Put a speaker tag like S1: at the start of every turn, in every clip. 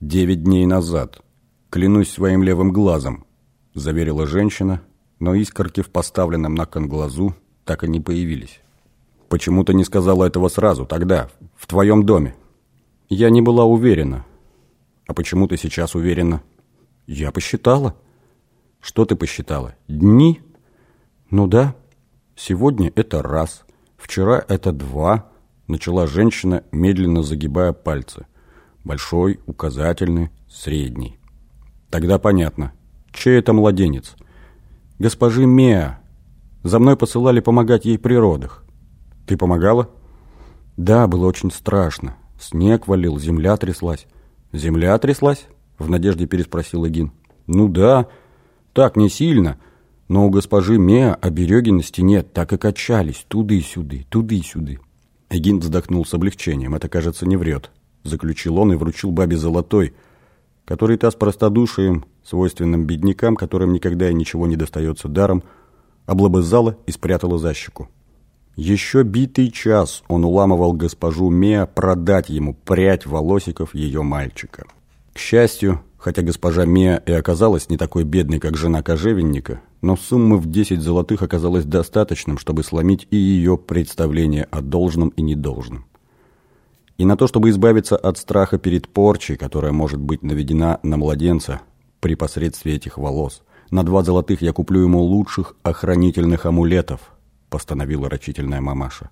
S1: девять дней назад. Клянусь своим левым глазом», – заверила женщина, но искорки в поставленном на кон глазу так и не появились. «Почему ты не сказала этого сразу, тогда, в твоем доме?» «Я не была уверена». «А почему ты сейчас уверена?» «Я посчитала». «Что ты посчитала? Дни?» «Ну да. Сегодня это раз, вчера это два», – начала женщина, медленно загибая пальцы. Большой, указательный, средний. «Тогда понятно. Чей это младенец?» «Госпожи Меа. За мной посылали помогать ей при родах». «Ты помогала?» «Да, было очень страшно. Снег валил, земля тряслась». «Земля тряслась?» – в надежде переспросил Эгин. «Ну да, так не сильно, но у госпожи Меа обереги на стене так и качались, туды-сюды, туды-сюды». Эгин вздохнул с облегчением, это, кажется, не врет. Заключил он и вручил бабе золотой, который та с простодушием, свойственным беднякам, которым никогда и ничего не достается даром, облобызала и спрятала за щеку. Еще битый час он уламывал госпожу Меа продать ему прядь волосиков ее мальчика. К счастью, хотя госпожа Меа и оказалась не такой бедной, как жена кожевенника, но суммы в 10 золотых оказалось достаточным, чтобы сломить и ее представление о должном и недолжном. И на то, чтобы избавиться от страха перед порчей, которая может быть наведена на младенца при посредстве этих волос, на два золотых я куплю ему лучших охранительных амулетов – постановила рачительная мамаша.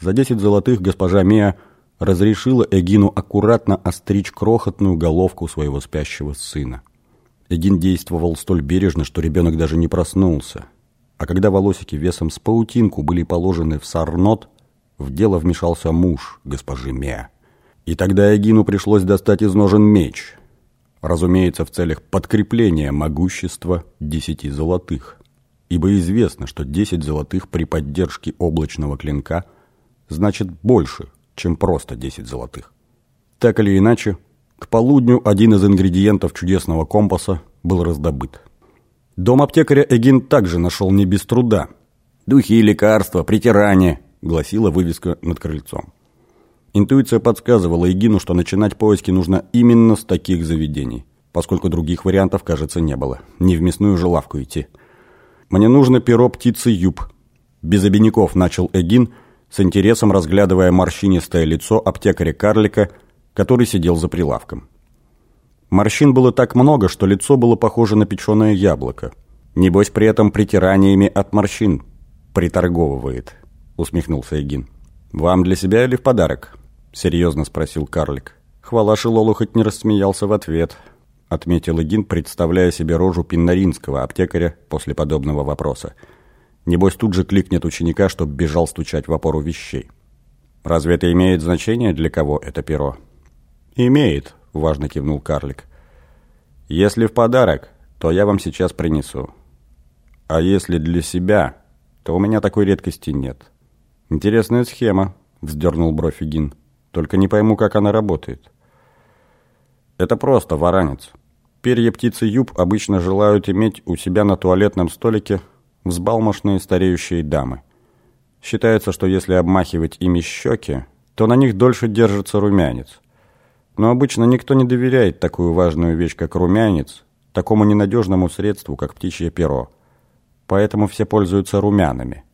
S1: За десять золотых госпожа Мия разрешила Эгину аккуратно остричь крохотную головку своего спящего сына. Эгин действовал столь бережно, что ребенок даже не проснулся. А когда волосики весом с паутинку были положены в сарнот, в дело вмешался муж госпожи Меа. И тогда Эгину пришлось достать из ножен меч. Разумеется, в целях подкрепления могущества десяти золотых ибо известно, что 10 золотых при поддержке облачного клинка значит больше, чем просто 10 золотых. Так или иначе, к полудню один из ингредиентов чудесного компаса был раздобыт. Дом аптекаря Эгин также нашел не без труда. «Духи, лекарства, притирание», — гласила вывеска над крыльцом. Интуиция подсказывала Эгину, что начинать поиски нужно именно с таких заведений, поскольку других вариантов, кажется, не было. Не в мясную же лавку идти — «Мне нужно перо птицы Юб». Без обиняков начал Эгин, с интересом разглядывая морщинистое лицо аптекаря-карлика, который сидел за прилавком. Морщин было так много, что лицо было похоже на печеное яблоко. Небось, при этом притираниями от морщин приторговывает, усмехнулся Эгин. «Вам для себя или в подарок?» — серьезно спросил карлик. Хвала Шилолу хоть не рассмеялся в ответ — отметил Игин, представляя себе рожу пиннаринского аптекаря после подобного вопроса. Небось тут же кликнет ученика, чтоб бежал стучать в опору вещей. «Разве это имеет значение, для кого это перо?» «Имеет», — важно кивнул карлик. «Если в подарок, то я вам сейчас принесу. А если для себя, то у меня такой редкости нет». «Интересная схема», — вздернул бровь Игин. «Только не пойму, как она работает». «Это просто, варанец. Перья птицы юб обычно желают иметь у себя на туалетном столике взбалмошные стареющие дамы. Считается, что если обмахивать ими щеки, то на них дольше держится румянец. Но обычно никто не доверяет такую важную вещь, как румянец, такому ненадежному средству, как птичье перо. Поэтому все пользуются румянами.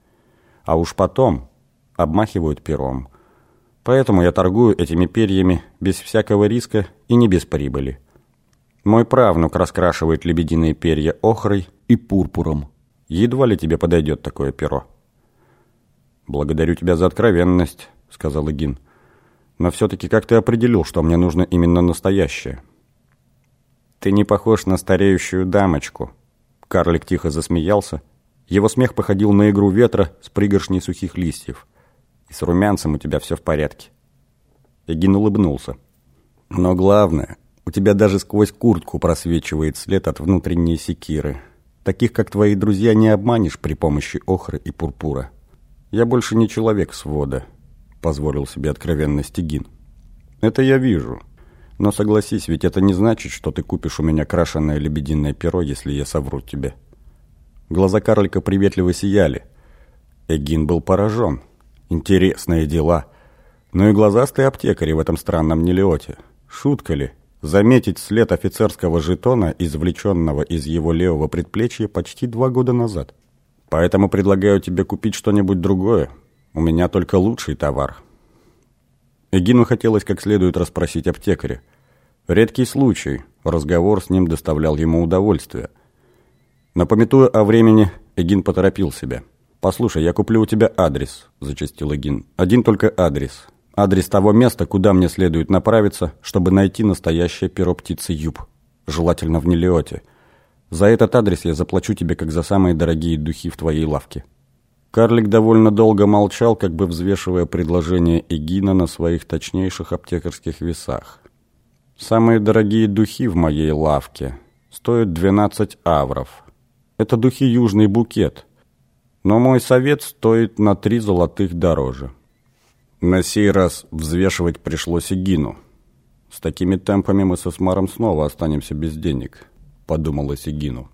S1: А уж потом обмахивают пером. Поэтому я торгую этими перьями без всякого риска и не без прибыли. Мой правнук раскрашивает лебединые перья охрой и пурпуром. Едва ли тебе подойдет такое перо. «Благодарю тебя за откровенность», — сказал Игин. «Но все-таки как ты определил, что мне нужно именно настоящее?» «Ты не похож на стареющую дамочку». Карлик тихо засмеялся. Его смех походил на игру ветра с пригоршней сухих листьев. «И с румянцем у тебя все в порядке». Эгин улыбнулся. «Но главное, у тебя даже сквозь куртку просвечивает след от внутренней секиры. Таких, как твои друзья, не обманешь при помощи охры и пурпура. Я больше не человек свода, позволил себе откровенно Стегин. Это я вижу. Но согласись, ведь это не значит, что ты купишь у меня крашеное лебединое перо, если я совру тебе. Глаза карлика приветливо сияли. Эгин был поражен. Интересные дела. Но и глазастый аптекарь в этом странном нелеоте. Шутка ли? заметить след офицерского жетона, извлеченного из его левого предплечья почти два года назад. Поэтому предлагаю тебе купить что-нибудь другое. У меня только лучший товар. Эгину хотелось как следует расспросить аптекаря. Редкий случай, разговор с ним доставлял ему удовольствие. Напомятуя о времени, Эгин поторопил себя. «Послушай, я куплю у тебя адрес», – зачастил Эгин. «Один только адрес. Адрес того места, куда мне следует направиться, чтобы найти настоящее перо птицы Юб. Желательно в Нелиоте. За этот адрес я заплачу тебе, как за самые дорогие духи в твоей лавке». Карлик довольно долго молчал, как бы взвешивая предложение Эгина на своих точнейших аптекарских весах. «Самые дорогие духи в моей лавке стоят 12 авров. Это духи «Южный букет», но мой совет стоит на три золотых дороже». На сей раз взвешивать пришлось Эгину. «С такими темпами мы со Смаром снова останемся без денег», — подумалось Эгину.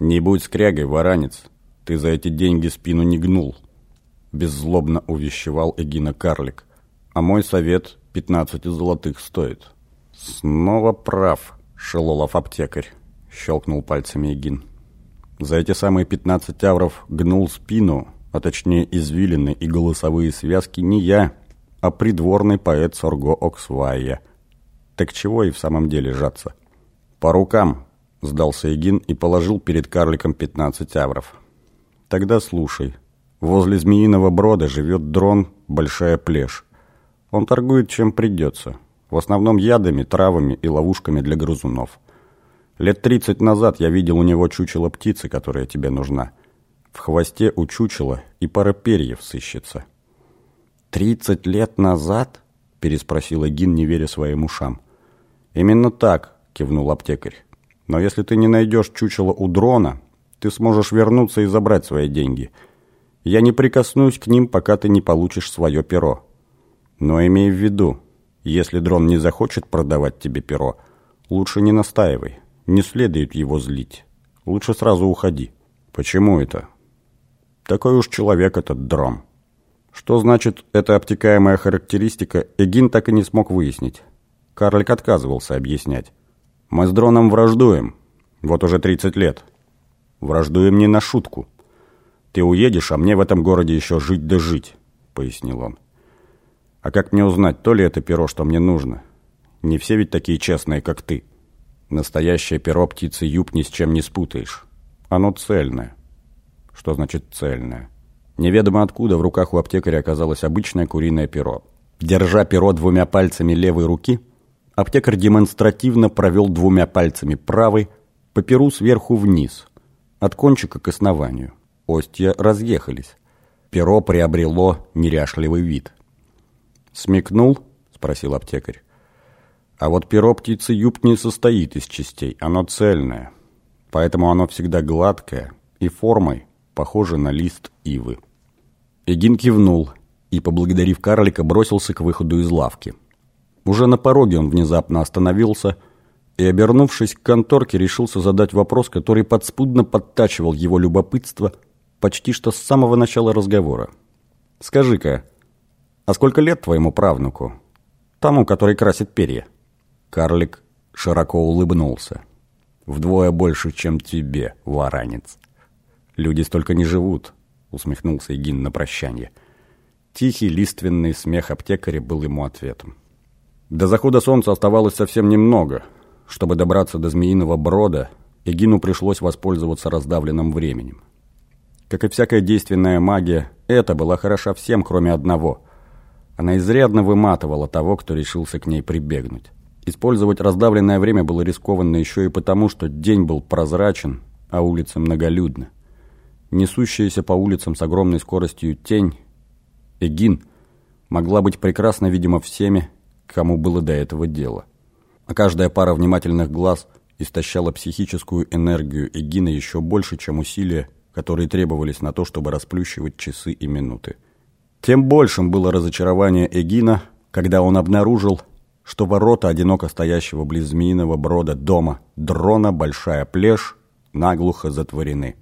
S1: «Не будь скрягой, варанец, ты за эти деньги спину не гнул», — беззлобно увещевал Эгина карлик. «А мой совет пятнадцати золотых стоит». «Снова прав, Шелолов аптекарь», — щелкнул пальцами Эгин. «За эти самые пятнадцать авров гнул спину, а точнее извилины и голосовые связки не я, а придворный поэт Сорго Оксвайя. Так чего и в самом деле жаться? По рукам, сдался Эгин и положил перед карликом 15 авров. Тогда слушай. Возле Змеиного Брода живет дрон Большая Плешь. Он торгует чем придется. В основном ядами, травами и ловушками для грызунов. Лет 30 назад я видел у него чучело птицы, которая тебе нужна. В хвосте у чучела и пара перьев сыщется. «Тридцать лет назад?» – переспросил Эгин, не веря своим ушам. «Именно так», – кивнул аптекарь. «Но если ты не найдешь чучело у дрона, ты сможешь вернуться и забрать свои деньги. Я не прикоснусь к ним, пока ты не получишь свое перо. Но имей в виду, если дрон не захочет продавать тебе перо, лучше не настаивай, не следует его злить. Лучше сразу уходи». «Почему это?» Такой уж человек этот дрон. Что значит эта обтекаемая характеристика, Эгин так и не смог выяснить. Карлик отказывался объяснять. «Мы с дроном враждуем. Вот уже 30 лет. Враждуем не на шутку. Ты уедешь, а мне в этом городе еще жить да жить», — пояснил он. «А как мне узнать, то ли это перо, что мне нужно? Не все ведь такие честные, как ты. Настоящее перо птицы юб ни с чем не спутаешь. Оно цельное». Что значит цельное? Неведомо откуда в руках у аптекаря оказалось обычное куриное перо. Держа перо двумя пальцами левой руки, аптекарь демонстративно провел двумя пальцами правой по перу сверху вниз, от кончика к основанию. Остья разъехались. Перо приобрело неряшливый вид. «Смекнул?» – спросил аптекарь. «А вот перо птицы юб не состоит из частей, оно цельное, поэтому оно всегда гладкое и формой похоже на лист ивы. Эгин кивнул и, поблагодарив карлика, бросился к выходу из лавки. Уже на пороге он внезапно остановился и, обернувшись к конторке, решился задать вопрос, который подспудно подтачивал его любопытство почти что с самого начала разговора. «Скажи-ка, а сколько лет твоему правнуку? Тому, который красит перья?» Карлик широко улыбнулся. «Вдвое больше, чем тебе, варанец». «Люди столько не живут», — усмехнулся Игин на прощание. Тихий лиственный смех аптекаря был ему ответом. До захода солнца оставалось совсем немного. Чтобы добраться до Змеиного Брода, Эгину пришлось воспользоваться раздавленным временем. Как и всякая действенная магия, это была хороша всем, кроме одного. Она изрядно выматывала того, кто решился к ней прибегнуть. Использовать раздавленное время было рискованно еще и потому, что день был прозрачен, а улицы многолюдны несущаяся по улицам с огромной скоростью тень, Эгин, могла быть прекрасно видима всеми, кому было до этого дело. А каждая пара внимательных глаз истощала психическую энергию Эгина еще больше, чем усилия, которые требовались на то, чтобы расплющивать часы и минуты. Тем большим было разочарование Эгина, когда он обнаружил, что ворота одиноко стоящего близ Змеиного брода дома дрона Большая Плешь наглухо затворены.